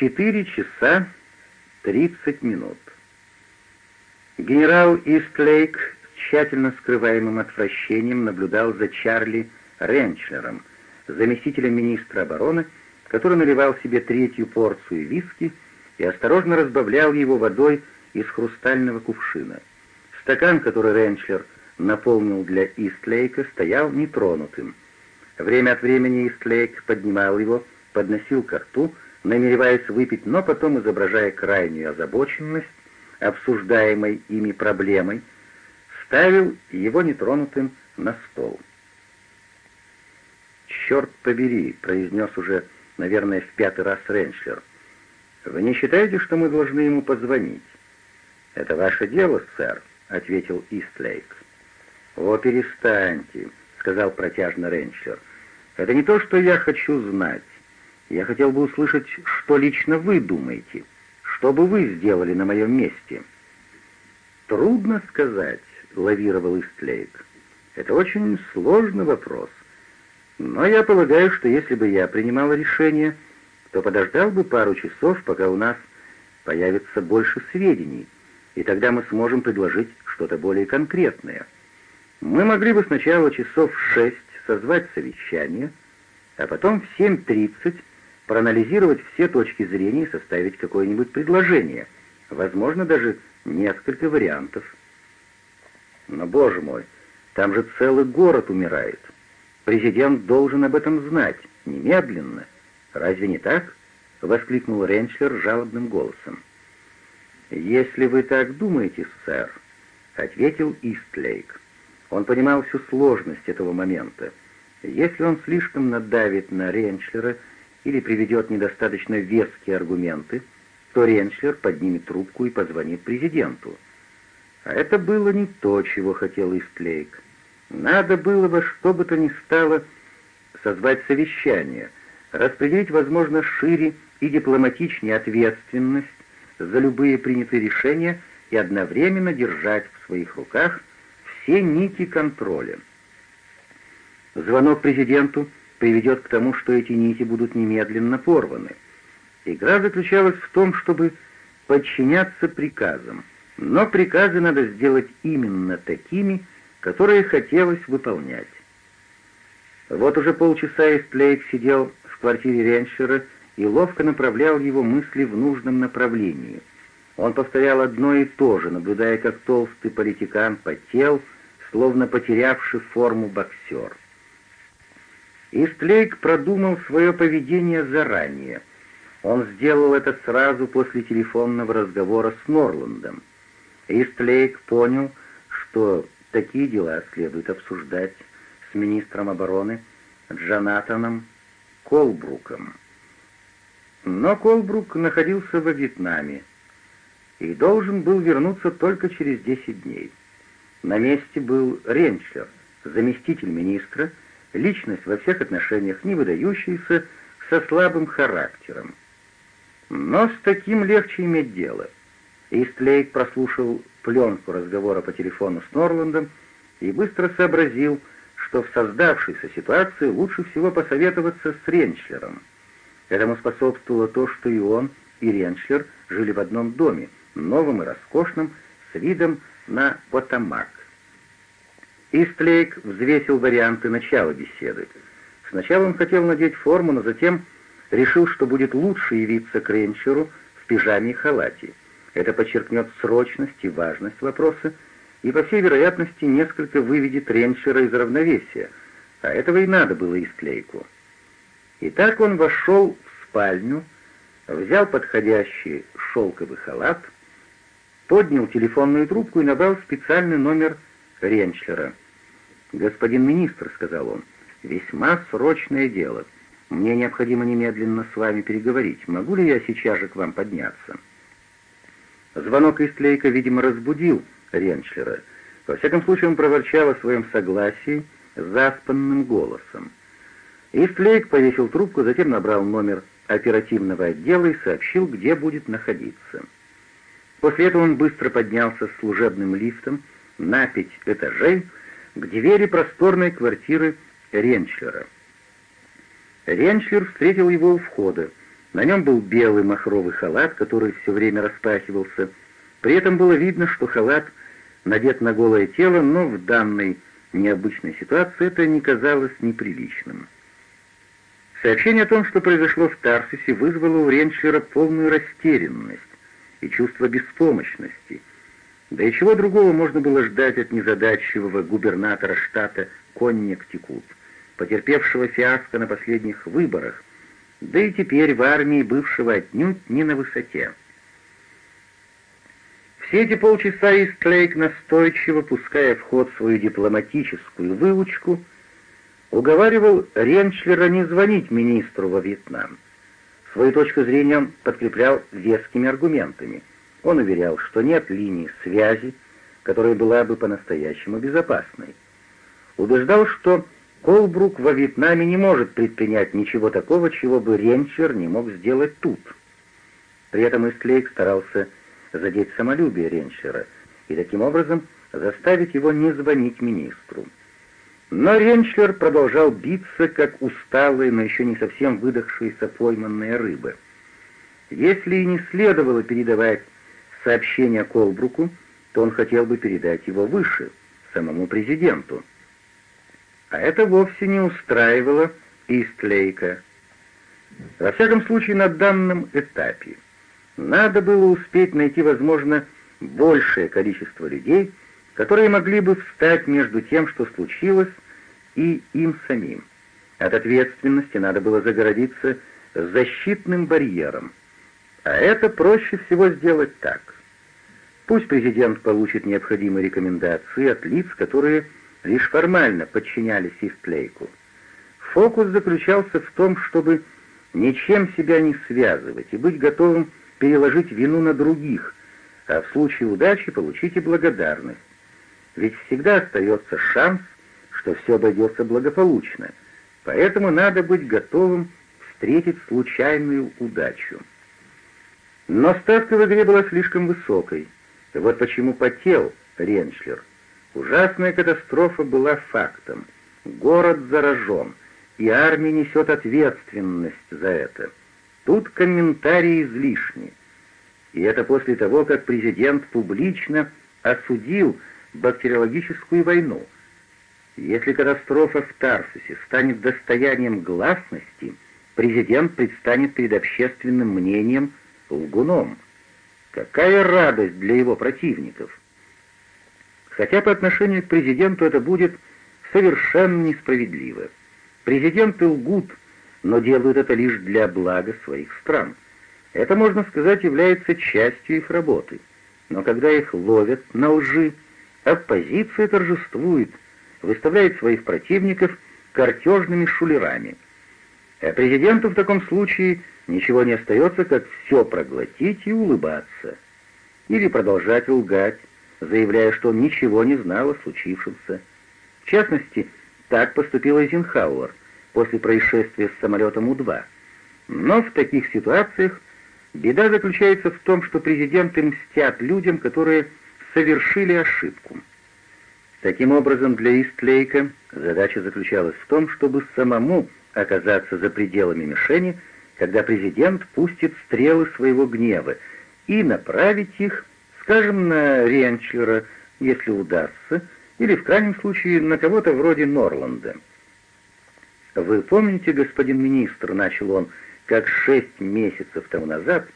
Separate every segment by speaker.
Speaker 1: Четыре часа тридцать минут. Генерал Истлейк с тщательно скрываемым отвращением наблюдал за Чарли Ренчлером, заместителем министра обороны, который наливал себе третью порцию виски и осторожно разбавлял его водой из хрустального кувшина. Стакан, который Ренчлер наполнил для Истлейка, стоял нетронутым. Время от времени Истлейк поднимал его, подносил ко рту, намереваясь выпить, но потом, изображая крайнюю озабоченность обсуждаемой ими проблемой, ставил его нетронутым на стол. «Черт побери!» — произнес уже, наверное, в пятый раз Реншлер. «Вы не считаете, что мы должны ему позвонить?» «Это ваше дело, сэр», — ответил Истлейк. «О, перестаньте», — сказал протяжно Ренчлер. «Это не то, что я хочу знать. Я хотел бы услышать, что лично вы думаете, что бы вы сделали на моем месте». «Трудно сказать», — лавировал Истлейк. «Это очень сложный вопрос. Но я полагаю, что если бы я принимал решение, то подождал бы пару часов, пока у нас появится больше сведений, и тогда мы сможем предложить что-то более конкретное. Мы могли бы сначала часов в шесть созвать совещание, а потом в 7.30 проанализировать все точки зрения и составить какое-нибудь предложение, возможно, даже несколько вариантов. Но, боже мой, там же целый город умирает. Президент должен об этом знать, немедленно. Разве не так? — воскликнул Ренчлер жалобным голосом. «Если вы так думаете, сэр», — ответил Истлейк. Он понимал всю сложность этого момента. Если он слишком надавит на Ренчлера или приведет недостаточно веские аргументы, то Реншлер поднимет трубку и позвонит президенту. А это было не то, чего хотел Истлейк. Надо было во что бы то ни стало созвать совещание, распределить, возможно, шире и дипломатичнее ответственность за любые принятые решения и одновременно держать в своих руках все нити контроля. Звонок президенту — приведет к тому, что эти нити будут немедленно порваны. Игра заключалась в том, чтобы подчиняться приказам, но приказы надо сделать именно такими, которые хотелось выполнять. Вот уже полчаса Эстлейк сидел в квартире Реншера и ловко направлял его мысли в нужном направлении. Он повторял одно и то же, наблюдая, как толстый политикан потел, словно потерявший форму боксер. Истлейк продумал свое поведение заранее. Он сделал это сразу после телефонного разговора с Норландом. Истлейк понял, что такие дела следует обсуждать с министром обороны Джонатаном Колбруком. Но Колбрук находился во Вьетнаме и должен был вернуться только через 10 дней. На месте был Ренчлер, заместитель министра, личность во всех отношениях не выдающаяся, со слабым характером. Но с таким легче иметь дело. Истлейк прослушал пленку разговора по телефону с Норландом и быстро сообразил, что в создавшейся ситуации лучше всего посоветоваться с Ренчлером. Этому способствовало то, что и он, и Ренчлер жили в одном доме, новом и роскошном, с видом на Потамак. Истлейк взвесил варианты начала беседы. Сначала он хотел надеть форму, но затем решил, что будет лучше явиться к Ренчеру в пижаме и халате. Это подчеркнет срочность и важность вопроса, и, по всей вероятности, несколько выведет Ренчера из равновесия, а этого и надо было Истлейку. И так он вошел в спальню, взял подходящий шелковый халат, поднял телефонную трубку и набрал специальный номер «Связь» Ренчлера. «Господин министр», — сказал он, — «весьма срочное дело. Мне необходимо немедленно с вами переговорить. Могу ли я сейчас же к вам подняться?» Звонок из Тлейка, видимо, разбудил Ренчлера. Во всяком случае, он проворчал о своем согласии заспанным голосом. Истлейк повесил трубку, затем набрал номер оперативного отдела и сообщил, где будет находиться. После этого он быстро поднялся с служебным лифтом, на пять этажей к двери просторной квартиры Ренчлера. Ренчлер встретил его у входа. На нем был белый махровый халат, который все время распахивался. При этом было видно, что халат надет на голое тело, но в данной необычной ситуации это не казалось неприличным. Сообщение о том, что произошло в Тарсисе, вызвало у Ренчлера полную растерянность и чувство беспомощности — да и чего другого можно было ждать от незадачливого губернатора штата Коннектикут, потерпевшего фиаско на последних выборах, да и теперь в армии бывшего отнюдь не на высоте. Все эти полчаса Истлейк, настойчиво пуская в ход свою дипломатическую выучку, уговаривал Ренчлера не звонить министру во Вьетнам. Свою точку зрения он подкреплял вескими аргументами — он уверял, что нет линии связи, которая была бы по-настоящему безопасной. Убеждал, что Колбрук во Вьетнаме не может предпринять ничего такого, чего бы Ренчер не мог сделать тут. При этом Истлейк старался задеть самолюбие Ренчера и таким образом заставить его не звонить министру. Но Ренчлер продолжал биться, как усталый, но еще не совсем выдохшийся пойманная рыба. Если и не следовало передавать сообщение Колбруку, то он хотел бы передать его выше, самому президенту. А это вовсе не устраивало Истлейка. Во всяком случае, на данном этапе надо было успеть найти, возможно, большее количество людей, которые могли бы встать между тем, что случилось, и им самим. От ответственности надо было загородиться защитным барьером — а это проще всего сделать так. Пусть президент получит необходимые рекомендации от лиц, которые лишь формально подчинялись Истлейку. Фокус заключался в том, чтобы ничем себя не связывать и быть готовым переложить вину на других, а в случае удачи получить и благодарность. Ведь всегда остается шанс, что все обойдется благополучно, поэтому надо быть готовым встретить случайную удачу. Но ставка в игре была слишком высокой. Вот почему потел Реншлер. Ужасная катастрофа была фактом. Город заражен, и армия несет ответственность за это. Тут комментарии излишни. И это после того, как президент публично осудил бактериологическую войну. Если катастрофа в Тарсусе станет достоянием гласности, президент предстанет перед общественным мнением – лгуном. Какая радость для его противников! Хотя по отношению к президенту это будет совершенно несправедливо. Президенты лгут, но делают это лишь для блага своих стран. Это, можно сказать, является частью их работы. Но когда их ловят на лжи, оппозиция торжествует, выставляет своих противников картежными шулерами. А президенту в таком случае – ничего не остается, как все проглотить и улыбаться. Или продолжать лгать, заявляя, что он ничего не знал о случившемся. В частности, так поступил Эйзенхауэр после происшествия с самолетом У-2. Но в таких ситуациях беда заключается в том, что президенты мстят людям, которые совершили ошибку. Таким образом, для Истлейка задача заключалась в том, чтобы самому оказаться за пределами мишени – когда президент пустит стрелы своего гнева, и направить их, скажем, на Ренчлера, если удастся, или в крайнем случае на кого-то вроде Норланда. «Вы помните, господин министр, — начал он, — как шесть месяцев тому назад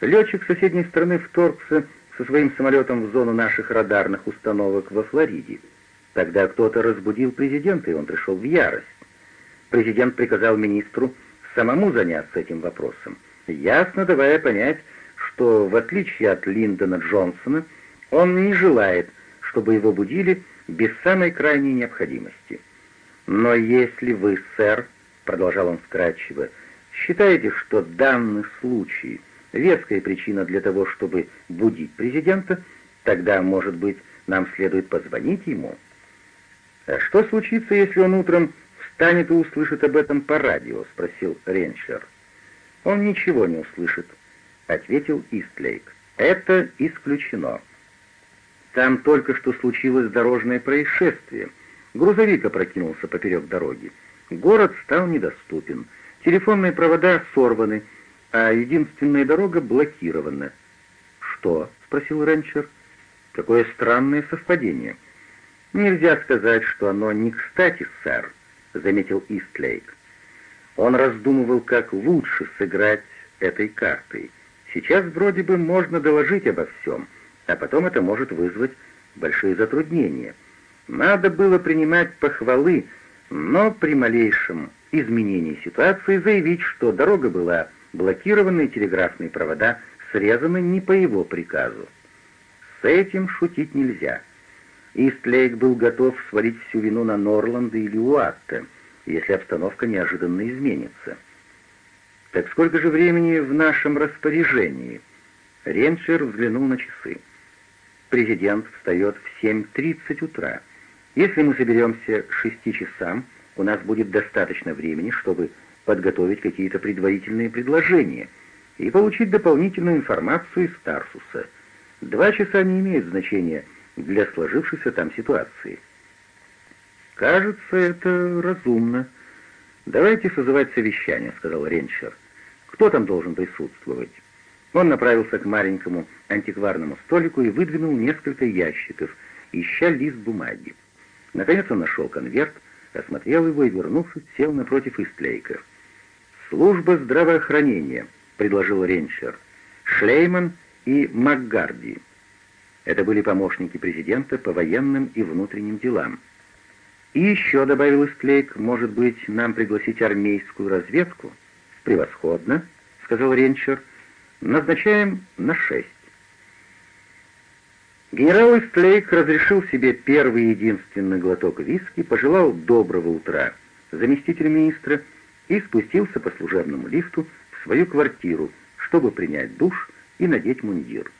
Speaker 1: летчик соседней страны вторгся со своим самолетом в зону наших радарных установок во Флориде. Тогда кто-то разбудил президента, и он пришел в ярость. Президент приказал министру самому заняться этим вопросом, ясно давая понять, что, в отличие от Линдона Джонсона, он не желает, чтобы его будили без самой крайней необходимости. «Но если вы, сэр, — продолжал он вкратчиво, — считаете, что данный случай — веская причина для того, чтобы будить президента, тогда, может быть, нам следует позвонить ему. А что случится, если он утром станет и услышит об этом по радио?» — спросил Ренчер. «Он ничего не услышит», — ответил Истлейк. «Это исключено. Там только что случилось дорожное происшествие. Грузовик опрокинулся поперек дороги. Город стал недоступен. Телефонные провода сорваны, а единственная дорога блокирована». «Что?» — спросил Ренчер. «Какое странное совпадение». «Нельзя сказать, что оно не кстати, сэр», — заметил Истлейк. Он раздумывал, как лучше сыграть этой картой. Сейчас вроде бы можно доложить обо всем, а потом это может вызвать большие затруднения. Надо было принимать похвалы, но при малейшем изменении ситуации заявить, что дорога была блокирована и телеграфные провода срезаны не по его приказу. С этим шутить нельзя — Истлейк был готов свалить всю вину на Норланда или Уатта, если обстановка неожиданно изменится. «Так сколько же времени в нашем распоряжении?» Ренчер взглянул на часы. «Президент встает в 7.30 утра. Если мы соберемся к 6 часам, у нас будет достаточно времени, чтобы подготовить какие-то предварительные предложения и получить дополнительную информацию из Тарсуса. Два часа не имеют значения, для сложившейся там ситуации. «Кажется, это разумно. Давайте созывать совещание», — сказал Ренчер. «Кто там должен присутствовать?» Он направился к маленькому антикварному столику и выдвинул несколько ящиков, ища лист бумаги. Наконец он нашел конверт, осмотрел его и, вернувшись, сел напротив Истлейка. «Служба здравоохранения», — предложил Ренчер. «Шлейман и Макгарди». Это были помощники президента по военным и внутренним делам. И еще, — добавил Исклейк, — может быть, нам пригласить армейскую разведку? Превосходно, — сказал Ренчер. Назначаем на шесть. Генерал Истлейк разрешил себе первый единственный глоток виски, пожелал доброго утра заместителю министра и спустился по служебному лифту в свою квартиру, чтобы принять душ и надеть мундир.